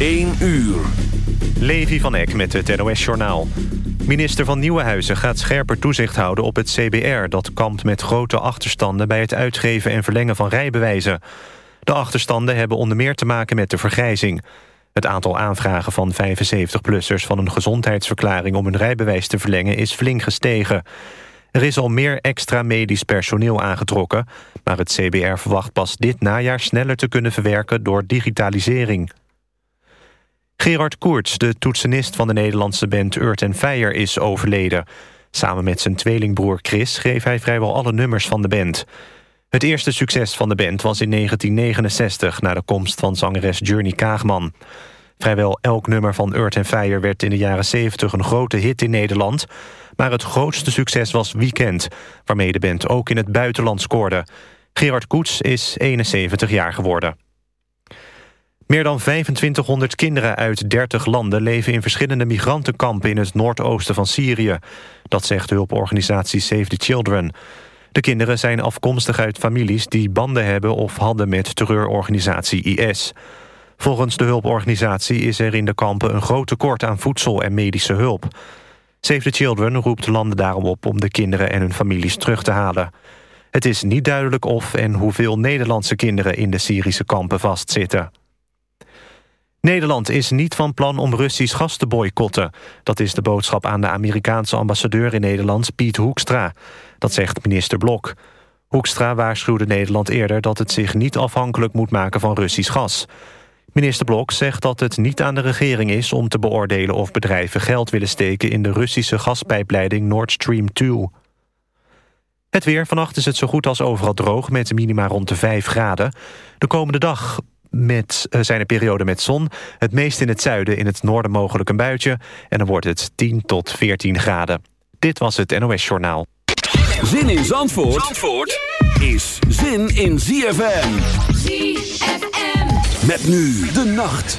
1 uur. Levi van Eck met het NOS-journaal. Minister van Nieuwenhuizen gaat scherper toezicht houden op het CBR... dat kampt met grote achterstanden bij het uitgeven en verlengen van rijbewijzen. De achterstanden hebben onder meer te maken met de vergrijzing. Het aantal aanvragen van 75-plussers van een gezondheidsverklaring... om hun rijbewijs te verlengen is flink gestegen. Er is al meer extra medisch personeel aangetrokken... maar het CBR verwacht pas dit najaar sneller te kunnen verwerken door digitalisering. Gerard Koerts, de toetsenist van de Nederlandse band Earth and Fire, is overleden. Samen met zijn tweelingbroer Chris schreef hij vrijwel alle nummers van de band. Het eerste succes van de band was in 1969... na de komst van zangeres Journey Kaagman. Vrijwel elk nummer van Earth and Fire werd in de jaren 70 een grote hit in Nederland... maar het grootste succes was Weekend... waarmee de band ook in het buitenland scoorde. Gerard Koets is 71 jaar geworden. Meer dan 2500 kinderen uit 30 landen leven in verschillende migrantenkampen in het noordoosten van Syrië. Dat zegt hulporganisatie Save the Children. De kinderen zijn afkomstig uit families die banden hebben of hadden met terreurorganisatie IS. Volgens de hulporganisatie is er in de kampen een groot tekort aan voedsel en medische hulp. Save the Children roept landen daarom op om de kinderen en hun families terug te halen. Het is niet duidelijk of en hoeveel Nederlandse kinderen in de Syrische kampen vastzitten. Nederland is niet van plan om Russisch gas te boycotten. Dat is de boodschap aan de Amerikaanse ambassadeur in Nederland, Piet Hoekstra. Dat zegt minister Blok. Hoekstra waarschuwde Nederland eerder dat het zich niet afhankelijk moet maken van Russisch gas. Minister Blok zegt dat het niet aan de regering is om te beoordelen of bedrijven geld willen steken in de Russische gaspijpleiding Nord Stream 2. Het weer. Vannacht is het zo goed als overal droog met minima rond de 5 graden. De komende dag met, eh, zijn periode met zon. Het meest in het zuiden, in het noorden mogelijk een buitje. En dan wordt het 10 tot 14 graden. Dit was het NOS Journaal. Zin in Zandvoort, Zandvoort is zin in ZFM. ZFM. Met nu de nacht.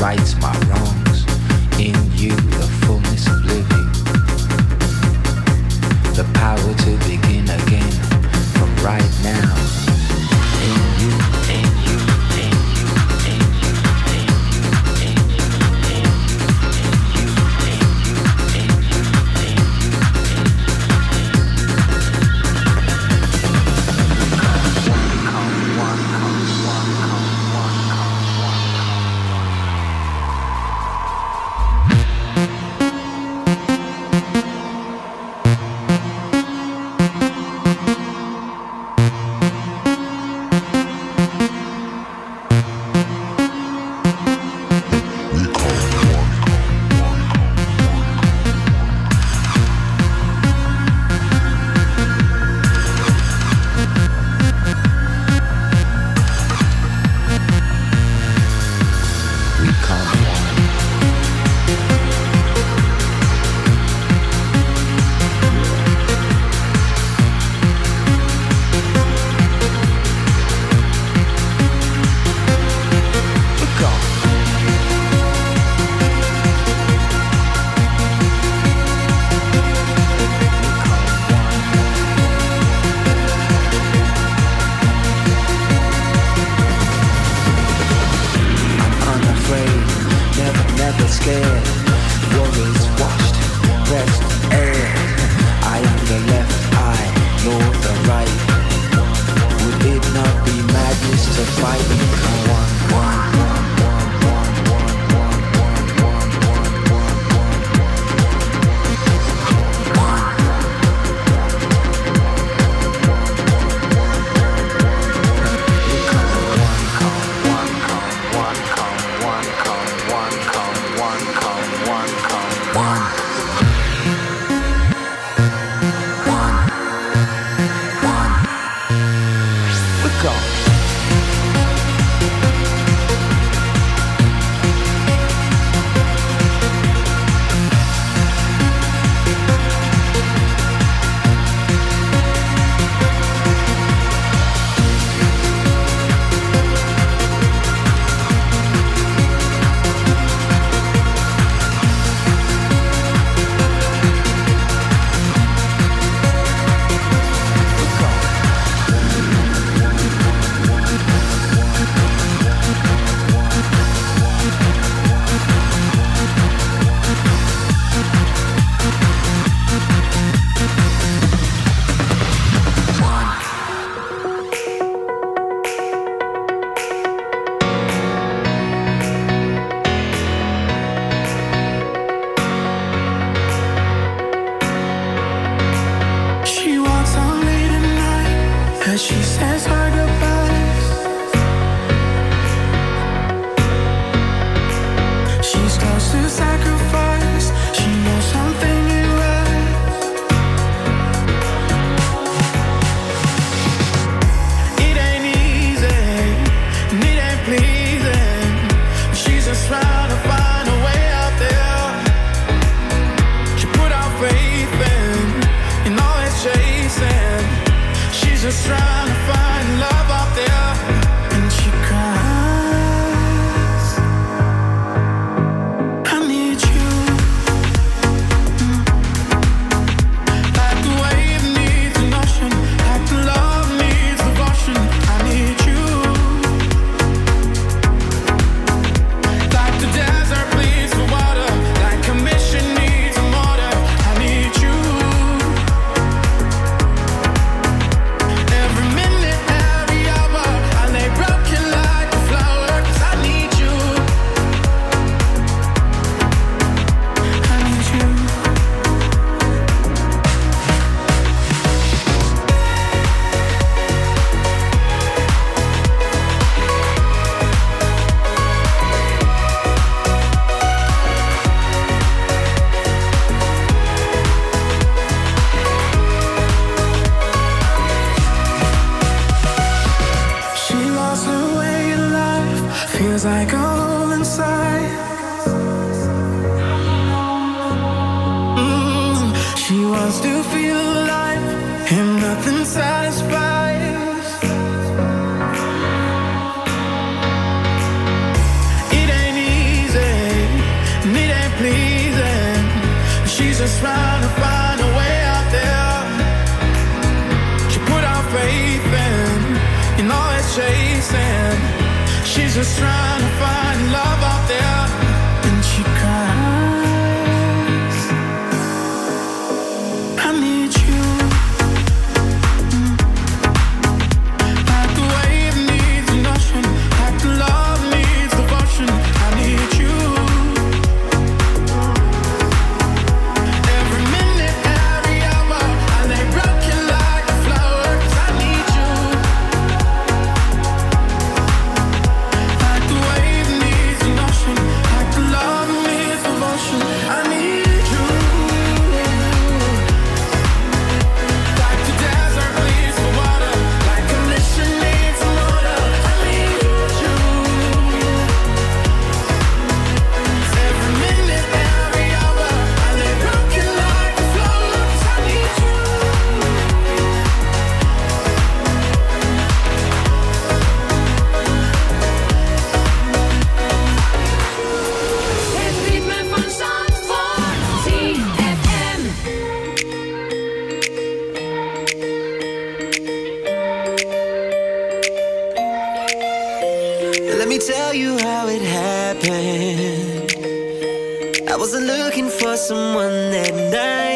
right to my wrongs in you the power to tell you how it happened. I wasn't looking for someone that night.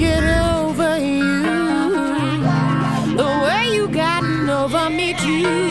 get over you the way you gotten over me too.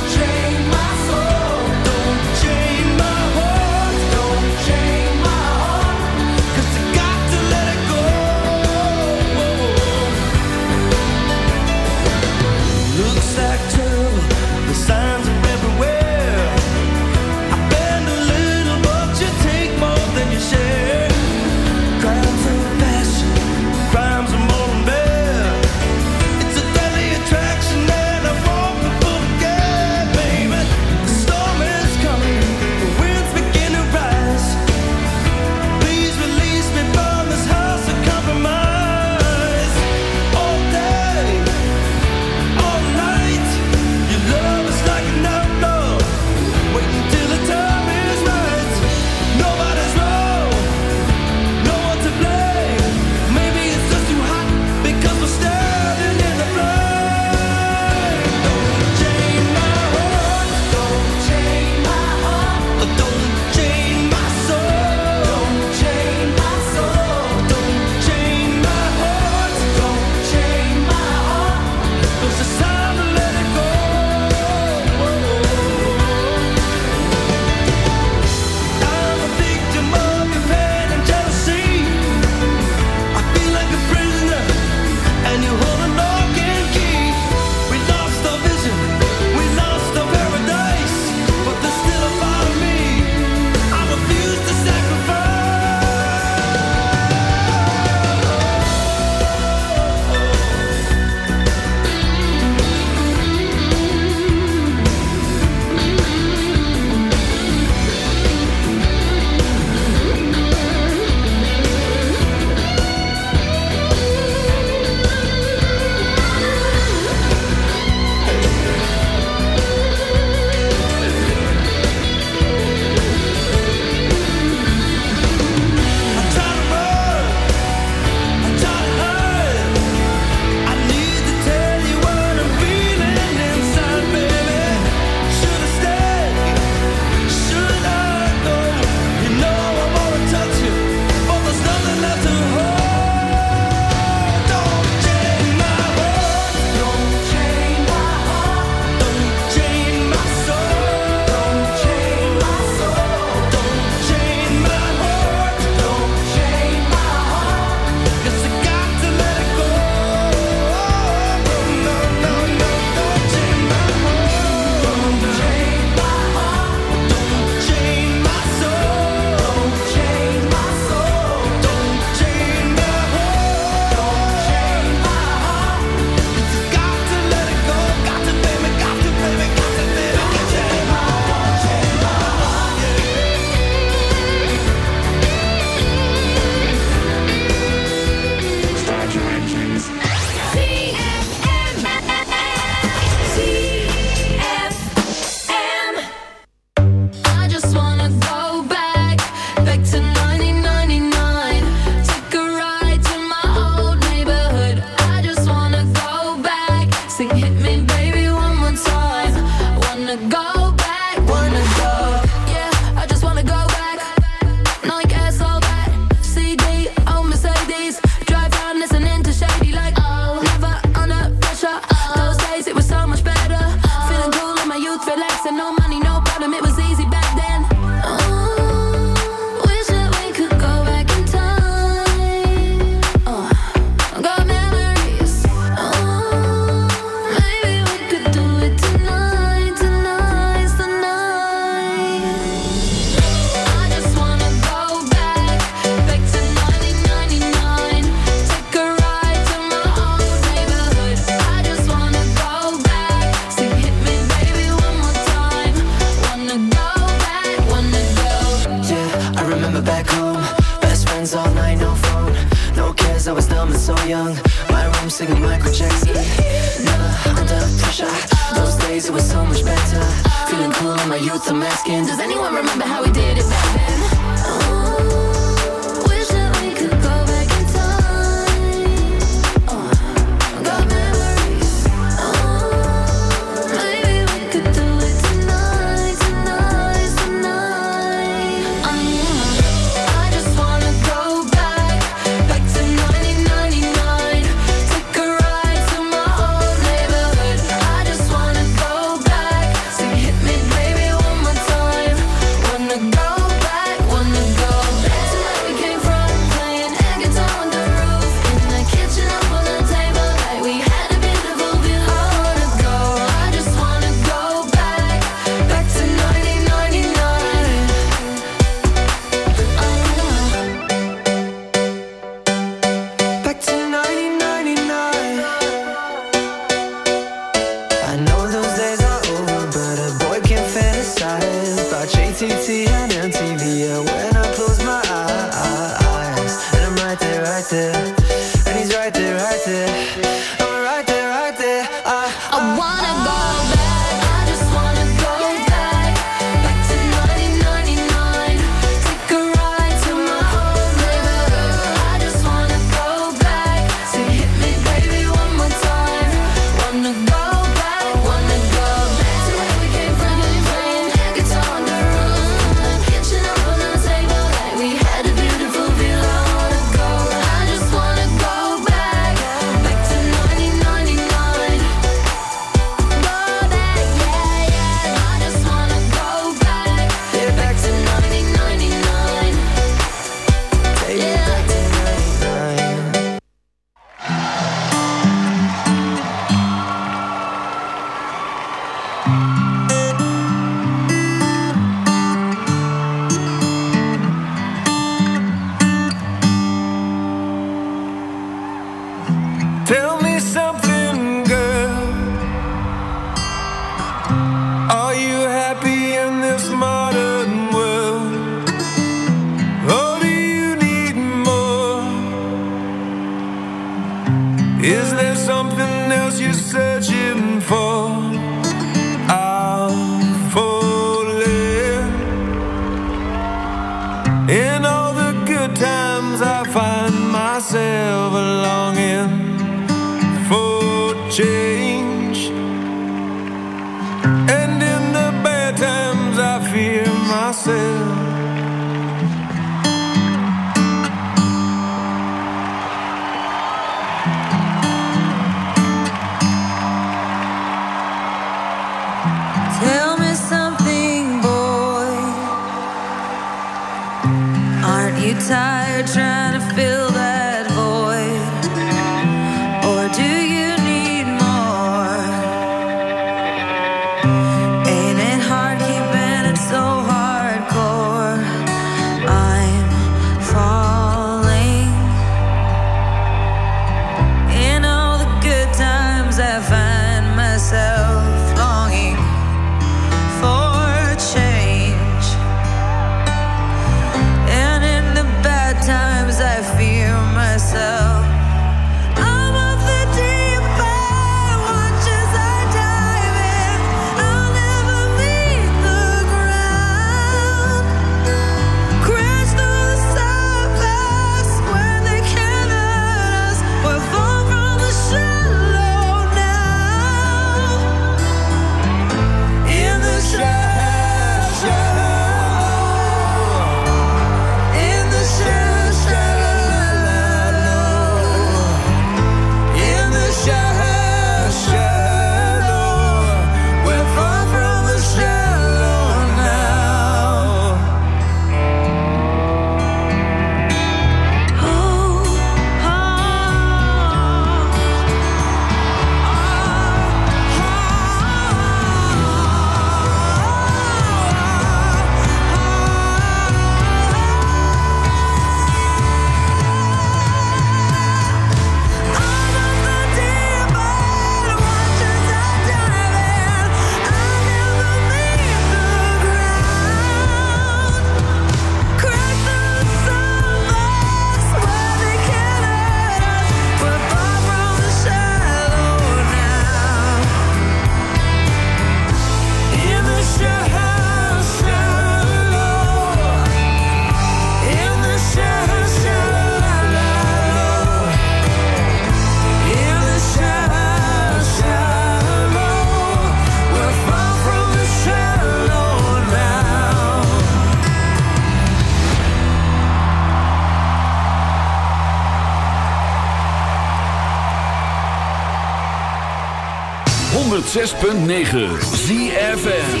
106.9 ZFN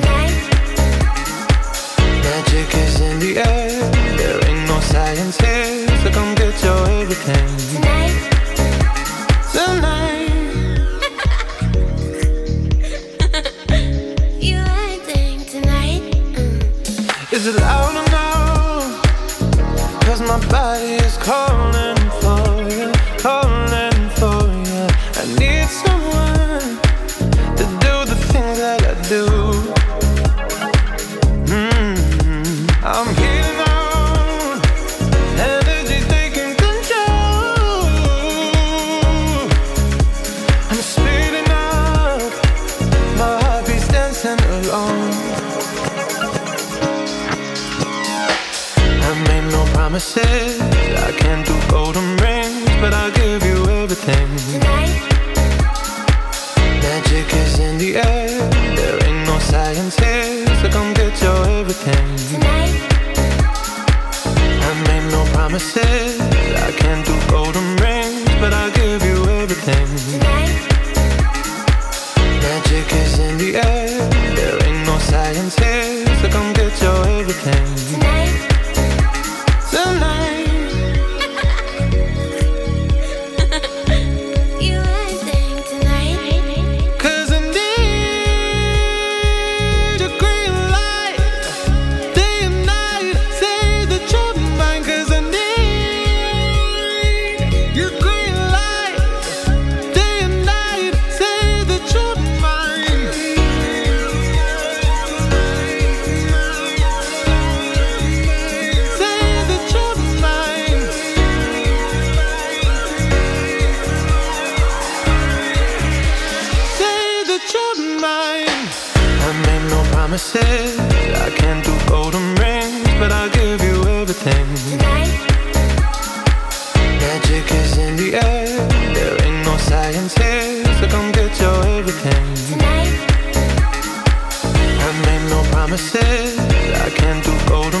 promises I can't do golden